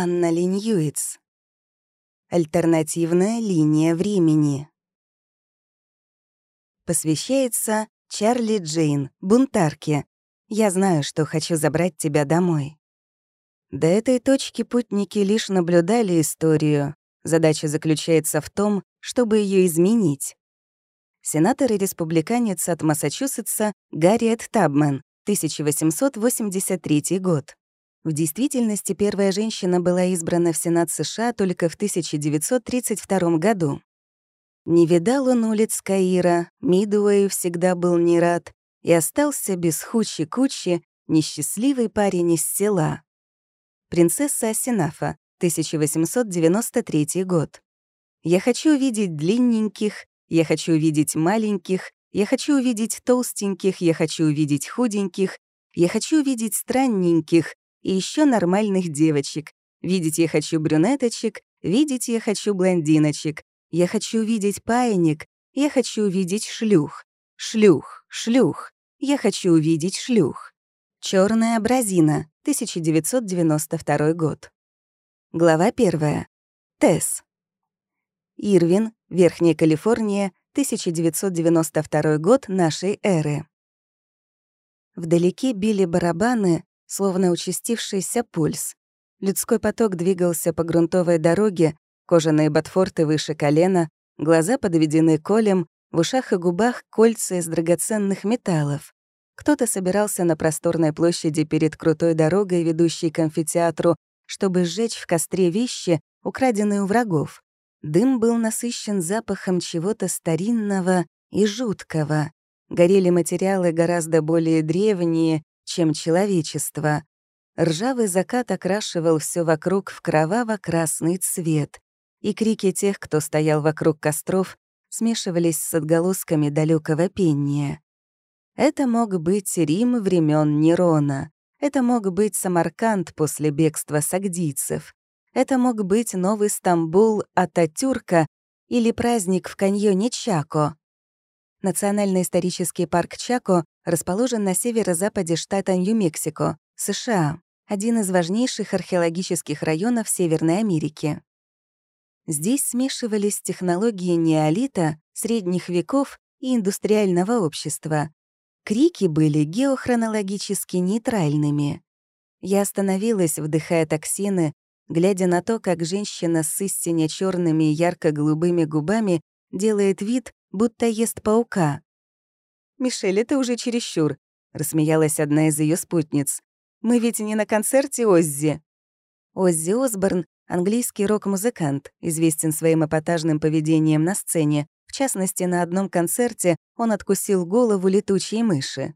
Анна Линьюиц. Альтернативная линия времени. Посвящается Чарли Джейн, бунтарке. Я знаю, что хочу забрать тебя домой. До этой точки путники лишь наблюдали историю. Задача заключается в том, чтобы ее изменить. Сенатор и республиканец от Массачусетса Гарриет Табман, 1883 год. В действительности первая женщина была избрана в Сенат США только в 1932 году. Не видал он улиц Каира, Мидуэю всегда был не рад и остался без хучи-кучи, несчастливый парень из села. Принцесса Асинафа, 1893 год. Я хочу видеть длинненьких, я хочу видеть маленьких, я хочу увидеть толстеньких, я хочу увидеть худеньких, я хочу видеть странненьких, и еще нормальных девочек. Видеть я хочу брюнеточек, видеть я хочу блондиночек. Я хочу видеть паяник, я хочу увидеть шлюх. Шлюх, шлюх, я хочу увидеть шлюх. Черная бразина, 1992 год. Глава 1. Тесс. Ирвин, Верхняя Калифорния, 1992 год нашей эры. Вдалеке били барабаны, словно участившийся пульс. Людской поток двигался по грунтовой дороге, кожаные ботфорты выше колена, глаза подведены колем, в ушах и губах кольца из драгоценных металлов. Кто-то собирался на просторной площади перед крутой дорогой, ведущей к амфитеатру, чтобы сжечь в костре вещи, украденные у врагов. Дым был насыщен запахом чего-то старинного и жуткого. Горели материалы гораздо более древние, чем человечество. Ржавый закат окрашивал все вокруг в кроваво-красный цвет, и крики тех, кто стоял вокруг костров, смешивались с отголосками далекого пения. Это мог быть Рим времен Нерона. Это мог быть Самарканд после бегства сагдийцев. Это мог быть Новый Стамбул Ататюрка или праздник в каньоне Чако. Национальный исторический парк Чако расположен на северо-западе штата Нью-Мексико, США, один из важнейших археологических районов Северной Америки. Здесь смешивались технологии неолита, средних веков и индустриального общества. Крики были геохронологически нейтральными. Я остановилась, вдыхая токсины, глядя на то, как женщина с истинно черными и ярко-голубыми губами делает вид, будто ест паука. «Мишель, это уже чересчур», — рассмеялась одна из ее спутниц. «Мы ведь не на концерте Оззи». Оззи Осборн — английский рок-музыкант, известен своим эпатажным поведением на сцене. В частности, на одном концерте он откусил голову летучей мыши.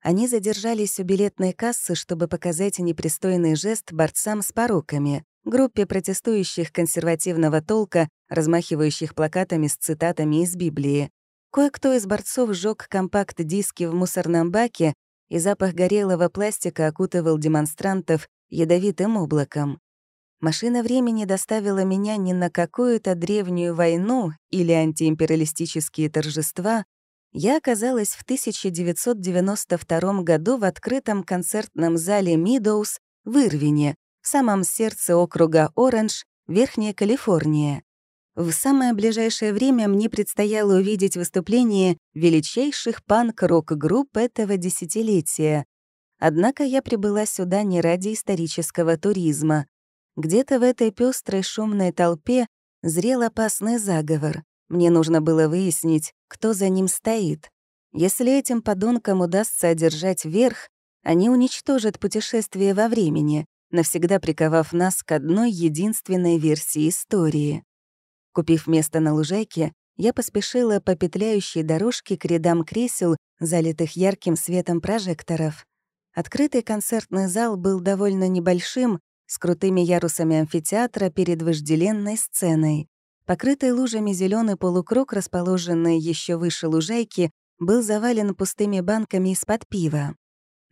Они задержались у билетной кассы, чтобы показать непристойный жест борцам с пороками, группе протестующих консервативного толка, размахивающих плакатами с цитатами из Библии. Кое-кто из борцов сжег компакт-диски в мусорном баке, и запах горелого пластика окутывал демонстрантов ядовитым облаком. Машина времени доставила меня не на какую-то древнюю войну или антиимпериалистические торжества, я оказалась в 1992 году в открытом концертном зале «Мидоус» в Ирвине, в самом сердце округа Оранж, Верхняя Калифорния. В самое ближайшее время мне предстояло увидеть выступление величайших панк-рок-групп этого десятилетия. Однако я прибыла сюда не ради исторического туризма. Где-то в этой пестрой шумной толпе зрел опасный заговор. Мне нужно было выяснить, кто за ним стоит. Если этим подонкам удастся одержать верх, они уничтожат путешествие во времени, навсегда приковав нас к одной единственной версии истории. Купив место на лужайке, я поспешила по петляющей дорожке к рядам кресел, залитых ярким светом прожекторов. Открытый концертный зал был довольно небольшим, с крутыми ярусами амфитеатра перед вожделенной сценой. Покрытый лужами зеленый полукруг, расположенный еще выше лужайки, был завален пустыми банками из-под пива.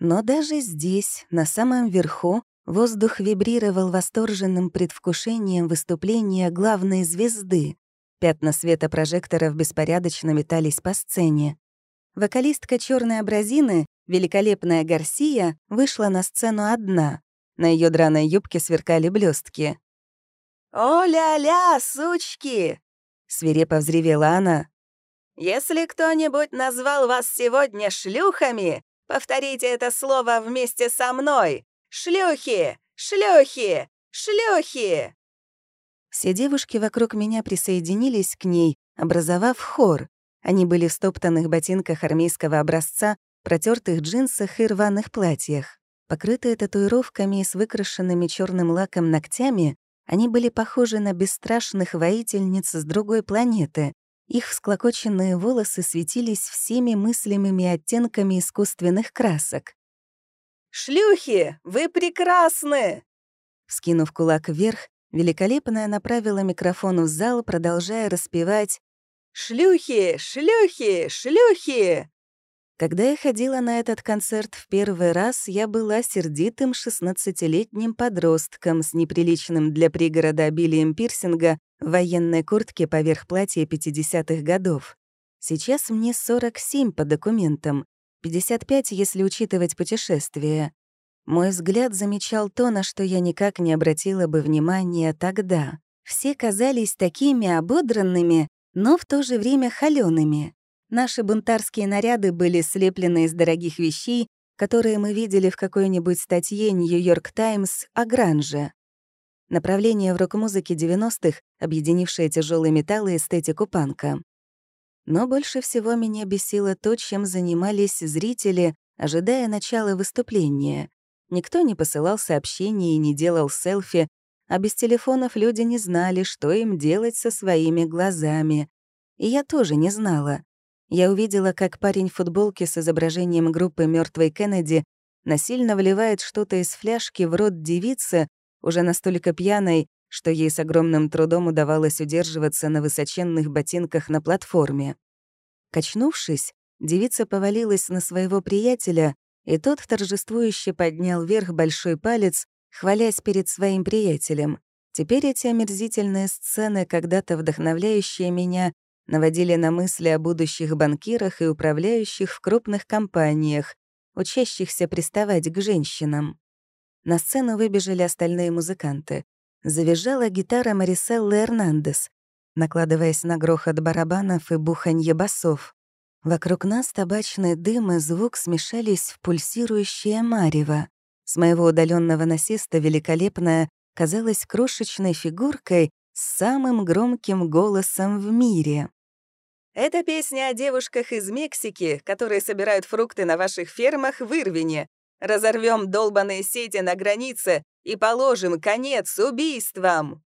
Но даже здесь, на самом верху, Воздух вибрировал восторженным предвкушением выступления главной звезды. Пятна света прожекторов беспорядочно метались по сцене. Вокалистка черной абразины, великолепная Гарсия, вышла на сцену одна. На ее драной юбке сверкали блестки. «О-ля-ля, сучки!» — свирепо взревела она. «Если кто-нибудь назвал вас сегодня шлюхами, повторите это слово вместе со мной. Шлюхи! Шлюхи! Шлюхи!» Все девушки вокруг меня присоединились к ней, образовав хор. Они были в стоптанных ботинках армейского образца, протертых джинсах и рваных платьях. Покрытые татуировками с выкрашенными черным лаком ногтями, они были похожи на бесстрашных воительниц с другой планеты. Их всклокоченные волосы светились всеми мыслимыми оттенками искусственных красок. «Шлюхи, вы прекрасны!» Вскинув кулак вверх, великолепная направила микрофон в зал, продолжая распевать «Шлюхи, шлюхи, шлюхи!» Когда я ходила на этот концерт в первый раз, я была сердитым 16-летним подростком с неприличным для пригорода обилием пирсинга в военной куртке поверх платья 50-х годов. Сейчас мне 47 по документам, 55, если учитывать путешествия. Мой взгляд замечал то, на что я никак не обратила бы внимания тогда. Все казались такими ободранными, но в то же время холёными. Наши бунтарские наряды были слеплены из дорогих вещей, которые мы видели в какой-нибудь статье «Нью-Йорк Таймс» о гранже. Направление в рок-музыке 90-х, объединившее тяжелый металл и эстетику панка. Но больше всего меня бесило то, чем занимались зрители, ожидая начала выступления. Никто не посылал сообщений и не делал селфи, а без телефонов люди не знали, что им делать со своими глазами. И я тоже не знала я увидела, как парень в футболке с изображением группы мертвой Кеннеди насильно вливает что-то из фляжки в рот девицы, уже настолько пьяной, что ей с огромным трудом удавалось удерживаться на высоченных ботинках на платформе. Качнувшись, девица повалилась на своего приятеля, и тот торжествующе поднял вверх большой палец, хвалясь перед своим приятелем. Теперь эти омерзительные сцены, когда-то вдохновляющие меня, наводили на мысли о будущих банкирах и управляющих в крупных компаниях, учащихся приставать к женщинам. На сцену выбежали остальные музыканты. Завизжала гитара Мариселлы Эрнандес, накладываясь на грохот барабанов и буханье басов. Вокруг нас табачный дым и звук смешались в пульсирующее марево. С моего удаленного насеста великолепная казалась крошечной фигуркой с самым громким голосом в мире. Это песня о девушках из Мексики, которые собирают фрукты на ваших фермах в Ирвине. Разорвем долбаные сети на границе и положим конец убийствам!»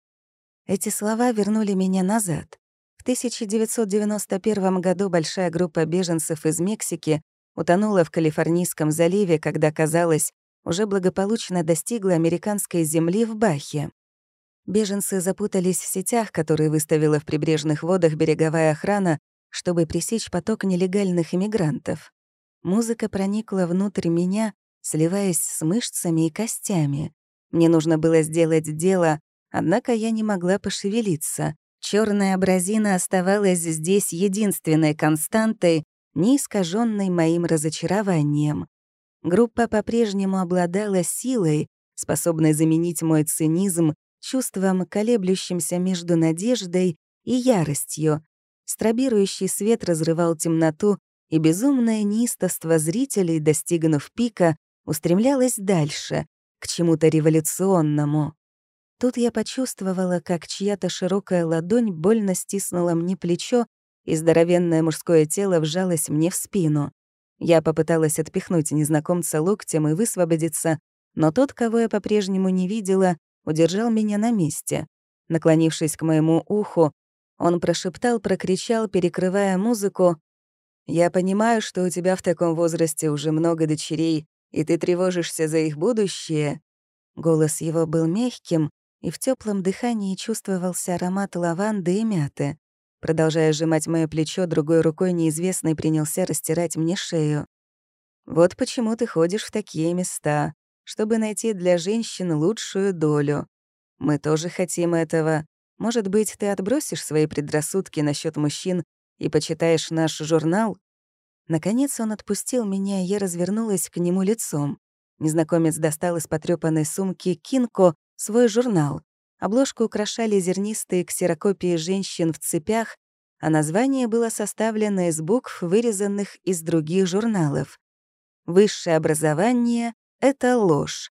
Эти слова вернули меня назад. В 1991 году большая группа беженцев из Мексики утонула в Калифорнийском заливе, когда, казалось, уже благополучно достигла американской земли в Бахе. Беженцы запутались в сетях, которые выставила в прибрежных водах береговая охрана, чтобы пресечь поток нелегальных иммигрантов. Музыка проникла внутрь меня, сливаясь с мышцами и костями. Мне нужно было сделать дело, однако я не могла пошевелиться. Черная абразина оставалась здесь единственной константой, не искаженной моим разочарованием. Группа по-прежнему обладала силой, способной заменить мой цинизм чувством, колеблющимся между надеждой и яростью, Стробирующий свет разрывал темноту, и безумное неистовство зрителей, достигнув пика, устремлялось дальше, к чему-то революционному. Тут я почувствовала, как чья-то широкая ладонь больно стиснула мне плечо, и здоровенное мужское тело вжалось мне в спину. Я попыталась отпихнуть незнакомца локтем и высвободиться, но тот, кого я по-прежнему не видела, удержал меня на месте. Наклонившись к моему уху, он прошептал, прокричал, перекрывая музыку. «Я понимаю, что у тебя в таком возрасте уже много дочерей, и ты тревожишься за их будущее». Голос его был мягким, и в теплом дыхании чувствовался аромат лаванды и мяты. Продолжая сжимать мое плечо, другой рукой неизвестный принялся растирать мне шею. «Вот почему ты ходишь в такие места, чтобы найти для женщин лучшую долю. Мы тоже хотим этого. Может быть, ты отбросишь свои предрассудки насчет мужчин и почитаешь наш журнал? Наконец он отпустил меня, и я развернулась к нему лицом. Незнакомец достал из потрёпанной сумки «Кинко» свой журнал. Обложку украшали зернистые ксерокопии женщин в цепях, а название было составлено из букв, вырезанных из других журналов. «Высшее образование — это ложь».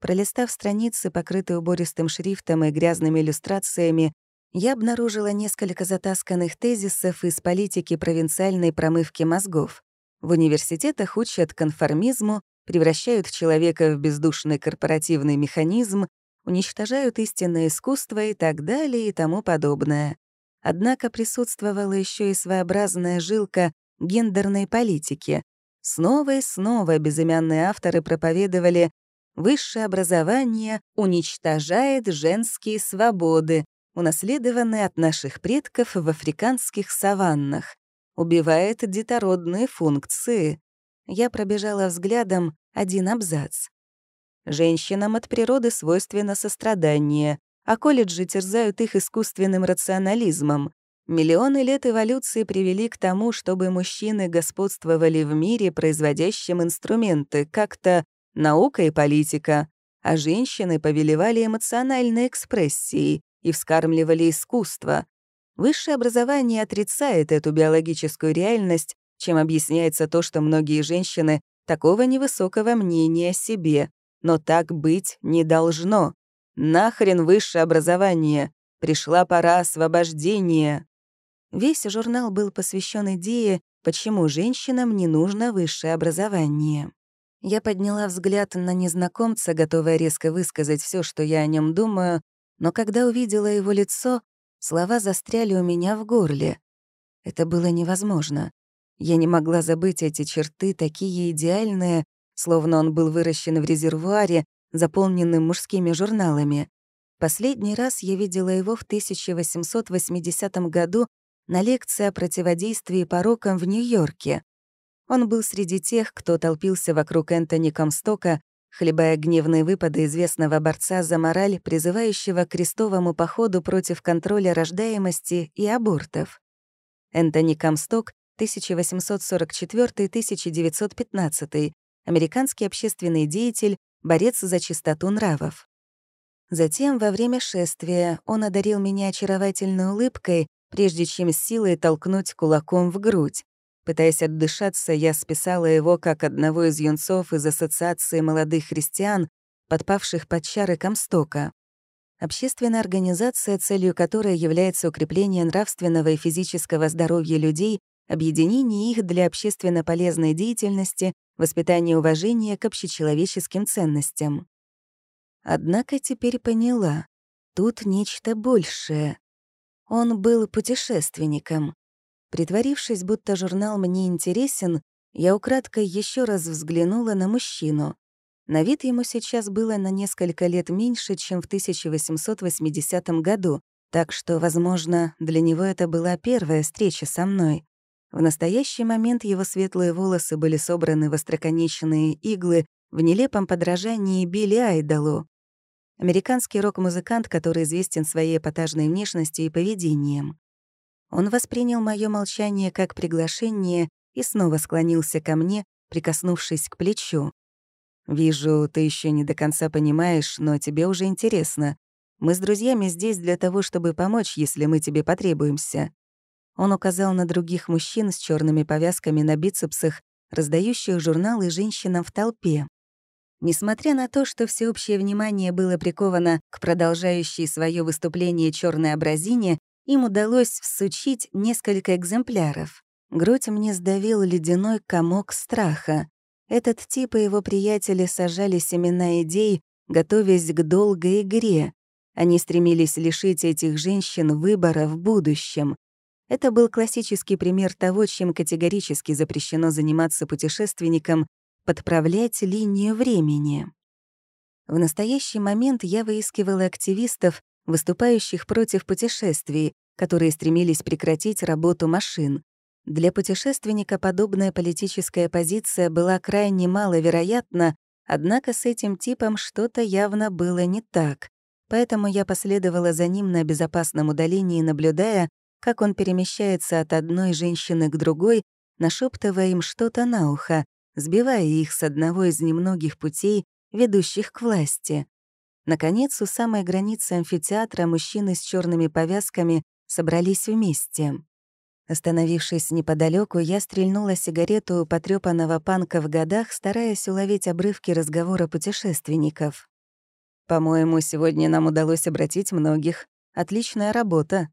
Пролистав страницы, покрытые убористым шрифтом и грязными иллюстрациями, я обнаружила несколько затасканных тезисов из политики провинциальной промывки мозгов. В университетах учат конформизму, превращают человека в бездушный корпоративный механизм, уничтожают истинное искусство и так далее и тому подобное. Однако присутствовала еще и своеобразная жилка гендерной политики. Снова и снова безымянные авторы проповедовали «высшее образование уничтожает женские свободы», унаследованные от наших предков в африканских саваннах, убивает детородные функции. Я пробежала взглядом один абзац. Женщинам от природы свойственно сострадание, а колледжи терзают их искусственным рационализмом. Миллионы лет эволюции привели к тому, чтобы мужчины господствовали в мире, производящем инструменты, как-то наука и политика, а женщины повелевали эмоциональной экспрессией и вскармливали искусство. Высшее образование отрицает эту биологическую реальность, чем объясняется то, что многие женщины такого невысокого мнения о себе, но так быть не должно. Нахрен высшее образование. Пришла пора освобождения. Весь журнал был посвящен идее, почему женщинам не нужно высшее образование. Я подняла взгляд на незнакомца, готовая резко высказать все, что я о нем думаю, но когда увидела его лицо, слова застряли у меня в горле. Это было невозможно. Я не могла забыть эти черты, такие идеальные, словно он был выращен в резервуаре, заполненным мужскими журналами. Последний раз я видела его в 1880 году на лекции о противодействии порокам в Нью-Йорке. Он был среди тех, кто толпился вокруг Энтони Комстока, хлебая гневные выпады известного борца за мораль, призывающего к крестовому походу против контроля рождаемости и абортов. Энтони Комсток, 1844-1915, американский общественный деятель, борец за чистоту нравов. Затем, во время шествия, он одарил меня очаровательной улыбкой, прежде чем с силой толкнуть кулаком в грудь. Пытаясь отдышаться, я списала его как одного из юнцов из Ассоциации молодых христиан, подпавших под чары Комстока. Общественная организация, целью которой является укрепление нравственного и физического здоровья людей, объединение их для общественно полезной деятельности, воспитание уважения к общечеловеческим ценностям. Однако теперь поняла, тут нечто большее. Он был путешественником. Притворившись, будто журнал мне интересен, я украдкой еще раз взглянула на мужчину. На вид ему сейчас было на несколько лет меньше, чем в 1880 году, так что, возможно, для него это была первая встреча со мной. В настоящий момент его светлые волосы были собраны в остроконечные иглы в нелепом подражании Билли Айдолу. Американский рок-музыкант, который известен своей эпатажной внешностью и поведением. Он воспринял мое молчание как приглашение и снова склонился ко мне, прикоснувшись к плечу. «Вижу, ты еще не до конца понимаешь, но тебе уже интересно. Мы с друзьями здесь для того, чтобы помочь, если мы тебе потребуемся. Он указал на других мужчин с черными повязками на бицепсах, раздающих журналы женщинам в толпе. Несмотря на то, что всеобщее внимание было приковано к продолжающей свое выступление черной абразине, им удалось всучить несколько экземпляров. Грудь мне сдавил ледяной комок страха. Этот тип и его приятели сажали семена идей, готовясь к долгой игре. Они стремились лишить этих женщин выбора в будущем. Это был классический пример того, чем категорически запрещено заниматься путешественникам — подправлять линию времени. В настоящий момент я выискивала активистов, выступающих против путешествий, которые стремились прекратить работу машин. Для путешественника подобная политическая позиция была крайне маловероятна, однако с этим типом что-то явно было не так. Поэтому я последовала за ним на безопасном удалении, наблюдая, как он перемещается от одной женщины к другой, нашептывая им что-то на ухо, сбивая их с одного из немногих путей, ведущих к власти. Наконец, у самой границы амфитеатра мужчины с черными повязками собрались вместе. Остановившись неподалеку, я стрельнула сигарету у потрёпанного панка в годах, стараясь уловить обрывки разговора путешественников. «По-моему, сегодня нам удалось обратить многих. Отличная работа»,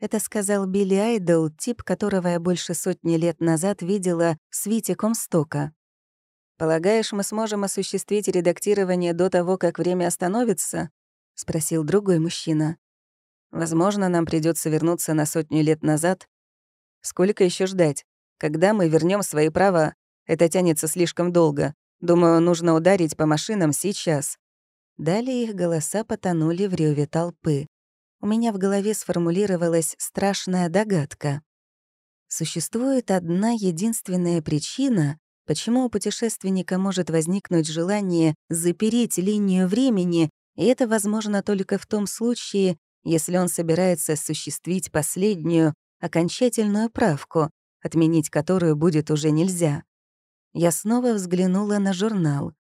это сказал Билли Айдл, тип которого я больше сотни лет назад видела в свите Комстока. «Полагаешь, мы сможем осуществить редактирование до того, как время остановится?» — спросил другой мужчина. «Возможно, нам придется вернуться на сотню лет назад. Сколько еще ждать? Когда мы вернем свои права? Это тянется слишком долго. Думаю, нужно ударить по машинам сейчас». Далее их голоса потонули в реве толпы у меня в голове сформулировалась страшная догадка. Существует одна единственная причина, почему у путешественника может возникнуть желание запереть линию времени, и это возможно только в том случае, если он собирается осуществить последнюю, окончательную правку, отменить которую будет уже нельзя. Я снова взглянула на журнал.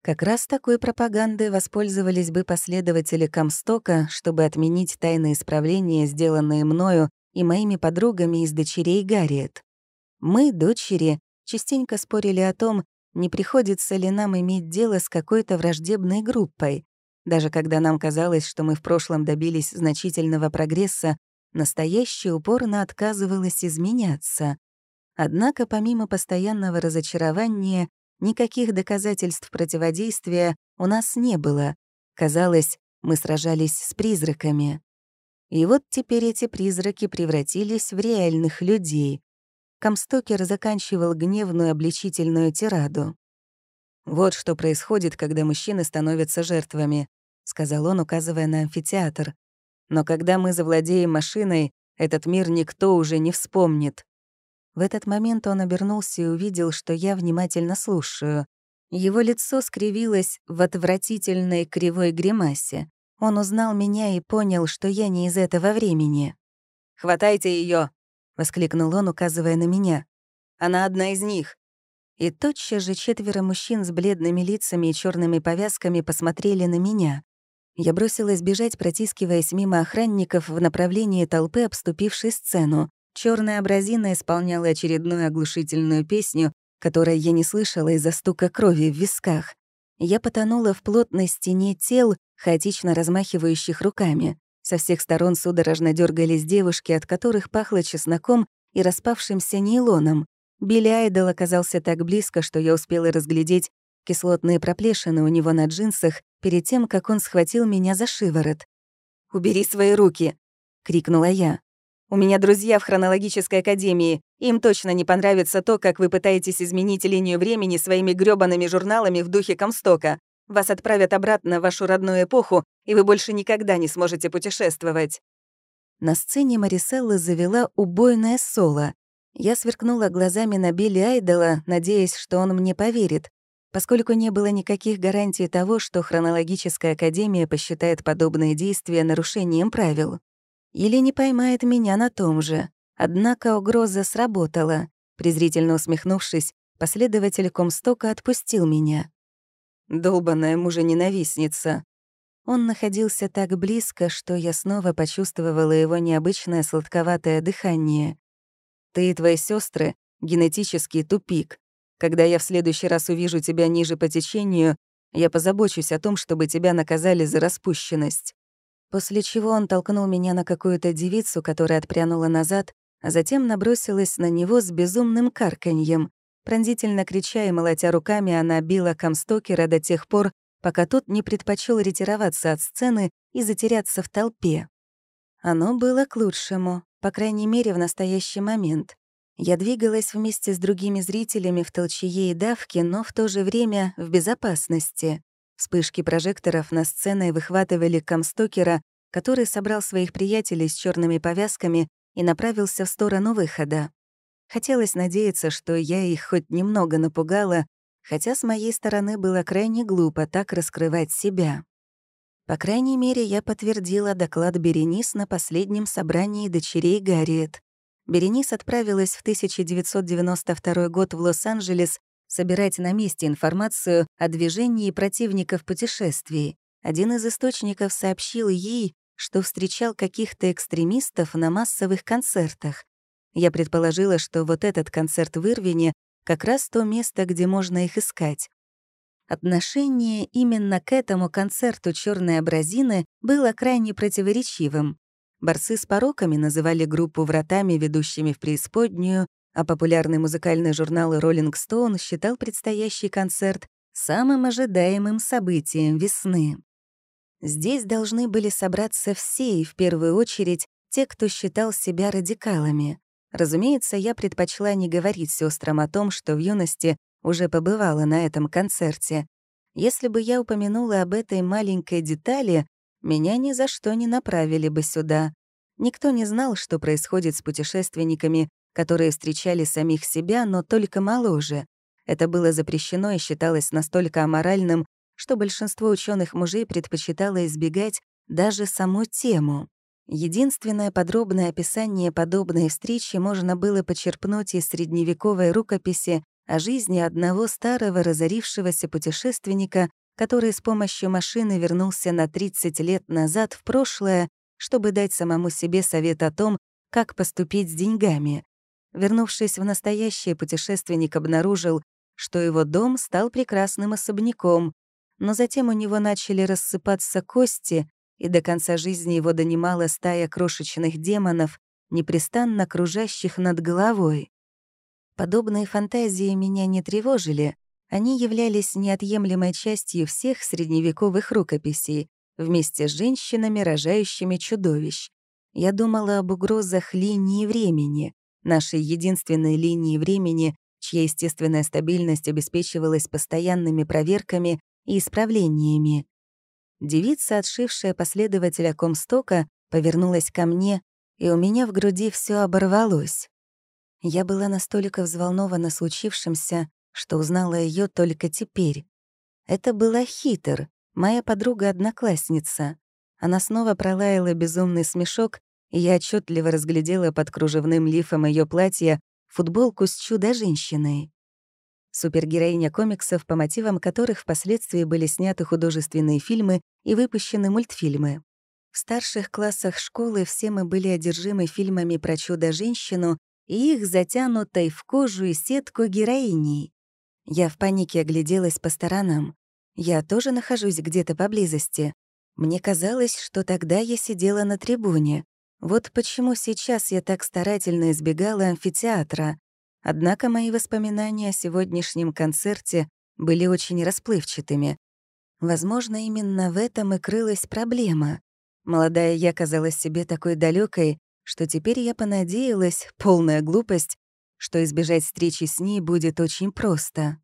Как раз такой пропагандой воспользовались бы последователи Комстока, чтобы отменить тайные исправления, сделанные мною и моими подругами из дочерей Гарриет. Мы, дочери, частенько спорили о том, не приходится ли нам иметь дело с какой-то враждебной группой. Даже когда нам казалось, что мы в прошлом добились значительного прогресса, настоящее упорно отказывалось изменяться. Однако помимо постоянного разочарования, Никаких доказательств противодействия у нас не было. Казалось, мы сражались с призраками. И вот теперь эти призраки превратились в реальных людей. Комстокер заканчивал гневную обличительную тираду. «Вот что происходит, когда мужчины становятся жертвами», — сказал он, указывая на амфитеатр. «Но когда мы завладеем машиной, этот мир никто уже не вспомнит. В этот момент он обернулся и увидел, что я внимательно слушаю. Его лицо скривилось в отвратительной кривой гримасе. Он узнал меня и понял, что я не из этого времени. «Хватайте ее! Воскликнул он, указывая на меня. «Она одна из них!» И тотчас же четверо мужчин с бледными лицами и черными повязками посмотрели на меня. Я бросилась бежать, протискиваясь мимо охранников в направлении толпы, обступившей сцену. Черная абразина исполняла очередную оглушительную песню, которой я не слышала из-за стука крови в висках. Я потонула в плотной стене тел, хаотично размахивающих руками. Со всех сторон судорожно дергались девушки, от которых пахло чесноком и распавшимся нейлоном. Билли Айдол оказался так близко, что я успела разглядеть кислотные проплешины у него на джинсах перед тем, как он схватил меня за шиворот. «Убери свои руки!» — крикнула я. У меня друзья в хронологической академии. Им точно не понравится то, как вы пытаетесь изменить линию времени своими грёбаными журналами в духе Комстока. Вас отправят обратно в вашу родную эпоху, и вы больше никогда не сможете путешествовать». На сцене Мариселла завела убойное соло. Я сверкнула глазами на Билли Айдола, надеясь, что он мне поверит, поскольку не было никаких гарантий того, что хронологическая академия посчитает подобные действия нарушением правил. Или не поймает меня на том же. Однако угроза сработала. Презрительно усмехнувшись, последователь Комстока отпустил меня. Долбаная мужа-ненавистница. Он находился так близко, что я снова почувствовала его необычное сладковатое дыхание. «Ты и твои сестры генетический тупик. Когда я в следующий раз увижу тебя ниже по течению, я позабочусь о том, чтобы тебя наказали за распущенность. После чего он толкнул меня на какую-то девицу, которая отпрянула назад, а затем набросилась на него с безумным карканьем. Пронзительно крича и молотя руками, она била Камстокера до тех пор, пока тот не предпочел ретироваться от сцены и затеряться в толпе. Оно было к лучшему, по крайней мере, в настоящий момент. Я двигалась вместе с другими зрителями в толчее и давке, но в то же время в безопасности. Вспышки прожекторов на сцене выхватывали Камстокера, который собрал своих приятелей с черными повязками и направился в сторону выхода. Хотелось надеяться, что я их хоть немного напугала, хотя с моей стороны было крайне глупо так раскрывать себя. По крайней мере, я подтвердила доклад Беренис на последнем собрании дочерей Гарриет. Беренис отправилась в 1992 год в Лос-Анджелес собирать на месте информацию о движении противников путешествий. Один из источников сообщил ей, что встречал каких-то экстремистов на массовых концертах. Я предположила, что вот этот концерт в Ирвине как раз то место, где можно их искать. Отношение именно к этому концерту «Чёрной абразины» было крайне противоречивым. Борцы с пороками называли группу вратами, ведущими в преисподнюю, а популярный музыкальный журнал Rolling Stone считал предстоящий концерт самым ожидаемым событием весны. Здесь должны были собраться все, и в первую очередь те, кто считал себя радикалами. Разумеется, я предпочла не говорить сестрам о том, что в юности уже побывала на этом концерте. Если бы я упомянула об этой маленькой детали, меня ни за что не направили бы сюда. Никто не знал, что происходит с путешественниками, которые встречали самих себя, но только моложе. Это было запрещено и считалось настолько аморальным, что большинство ученых мужей предпочитало избегать даже саму тему. Единственное подробное описание подобной встречи можно было почерпнуть из средневековой рукописи о жизни одного старого разорившегося путешественника, который с помощью машины вернулся на 30 лет назад в прошлое, чтобы дать самому себе совет о том, как поступить с деньгами. Вернувшись в настоящее, путешественник обнаружил, что его дом стал прекрасным особняком, но затем у него начали рассыпаться кости, и до конца жизни его донимала стая крошечных демонов, непрестанно кружащих над головой. Подобные фантазии меня не тревожили, они являлись неотъемлемой частью всех средневековых рукописей, вместе с женщинами, рожающими чудовищ. Я думала об угрозах линии времени, нашей единственной линии времени, чья естественная стабильность обеспечивалась постоянными проверками и исправлениями. Девица, отшившая последователя Комстока, повернулась ко мне, и у меня в груди все оборвалось. Я была настолько взволнована случившимся, что узнала ее только теперь. Это была Хитер, моя подруга-одноклассница. Она снова пролаяла безумный смешок, и я отчетливо разглядела под кружевным лифом ее платья футболку с чудо-женщиной. Супергероиня комиксов, по мотивам которых впоследствии были сняты художественные фильмы и выпущены мультфильмы. В старших классах школы все мы были одержимы фильмами про чудо-женщину и их затянутой в кожу и сетку героиней. Я в панике огляделась по сторонам. Я тоже нахожусь где-то поблизости. Мне казалось, что тогда я сидела на трибуне. Вот почему сейчас я так старательно избегала амфитеатра. Однако мои воспоминания о сегодняшнем концерте были очень расплывчатыми. Возможно, именно в этом и крылась проблема. Молодая я казалась себе такой далекой, что теперь я понадеялась, полная глупость, что избежать встречи с ней будет очень просто.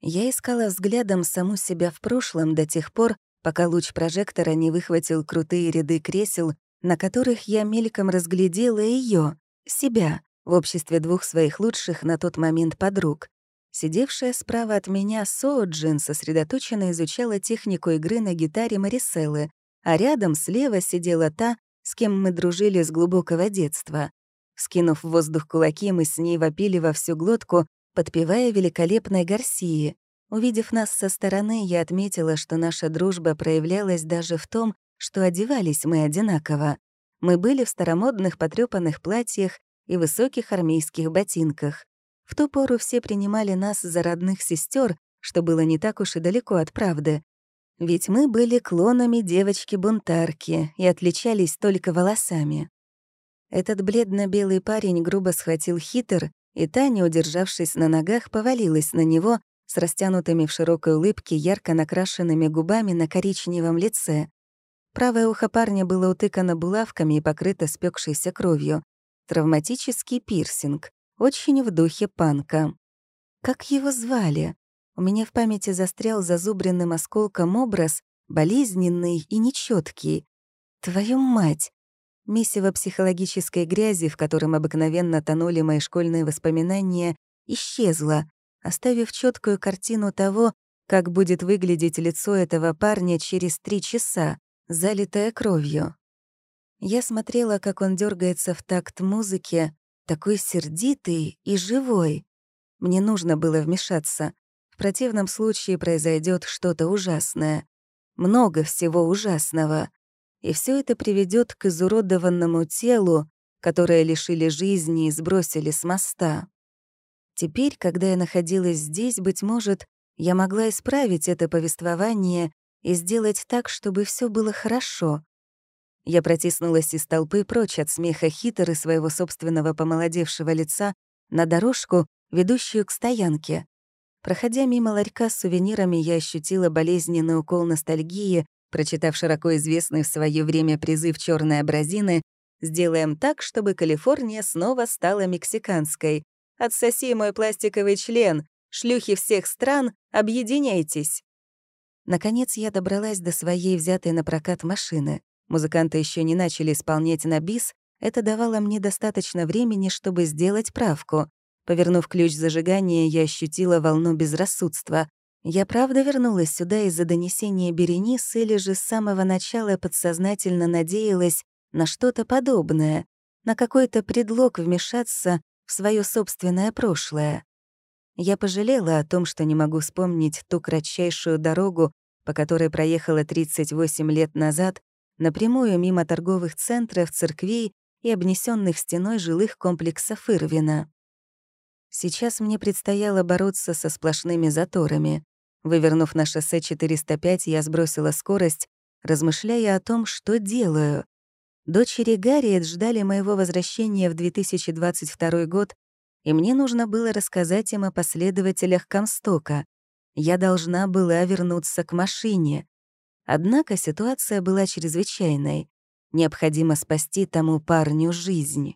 Я искала взглядом саму себя в прошлом до тех пор, пока луч прожектора не выхватил крутые ряды кресел, на которых я мельком разглядела ее, себя, в обществе двух своих лучших на тот момент подруг. Сидевшая справа от меня Соджин сосредоточенно изучала технику игры на гитаре Мариселлы, а рядом слева сидела та, с кем мы дружили с глубокого детства. Скинув в воздух кулаки, мы с ней вопили во всю глотку, подпевая великолепной Гарсии. Увидев нас со стороны, я отметила, что наша дружба проявлялась даже в том, что одевались мы одинаково. Мы были в старомодных потрёпанных платьях и высоких армейских ботинках. В ту пору все принимали нас за родных сестер, что было не так уж и далеко от правды. Ведь мы были клонами девочки-бунтарки и отличались только волосами. Этот бледно-белый парень грубо схватил хитр, и Таня, удержавшись на ногах, повалилась на него с растянутыми в широкой улыбке ярко накрашенными губами на коричневом лице. Правое ухо парня было утыкано булавками и покрыто спекшейся кровью. Травматический пирсинг, очень в духе панка. Как его звали? У меня в памяти застрял зазубренным осколком образ, болезненный и нечеткий. Твою мать! Месиво психологической грязи, в котором обыкновенно тонули мои школьные воспоминания, исчезло, оставив четкую картину того, как будет выглядеть лицо этого парня через три часа, залитое кровью. Я смотрела, как он дергается в такт музыки, такой сердитый и живой. Мне нужно было вмешаться. В противном случае произойдет что-то ужасное. Много всего ужасного. И все это приведет к изуродованному телу, которое лишили жизни и сбросили с моста. Теперь, когда я находилась здесь, быть может, я могла исправить это повествование и сделать так, чтобы все было хорошо. Я протиснулась из толпы прочь от смеха хитр и своего собственного помолодевшего лица на дорожку, ведущую к стоянке. Проходя мимо ларька с сувенирами, я ощутила болезненный укол ностальгии, прочитав широко известный в свое время призыв черной абразины «Сделаем так, чтобы Калифорния снова стала мексиканской. Отсоси мой пластиковый член. Шлюхи всех стран, объединяйтесь». Наконец я добралась до своей взятой на прокат машины. Музыканты еще не начали исполнять на бис, это давало мне достаточно времени, чтобы сделать правку. Повернув ключ зажигания, я ощутила волну безрассудства. Я правда вернулась сюда из-за донесения Беренис или же с самого начала подсознательно надеялась на что-то подобное, на какой-то предлог вмешаться в свое собственное прошлое. Я пожалела о том, что не могу вспомнить ту кратчайшую дорогу, по которой проехала 38 лет назад, напрямую мимо торговых центров, церквей и обнесенных стеной жилых комплексов Ирвина. Сейчас мне предстояло бороться со сплошными заторами. Вывернув на шоссе 405, я сбросила скорость, размышляя о том, что делаю. Дочери Гарриет ждали моего возвращения в 2022 год и мне нужно было рассказать им о последователях Комстока. Я должна была вернуться к машине. Однако ситуация была чрезвычайной. Необходимо спасти тому парню жизнь.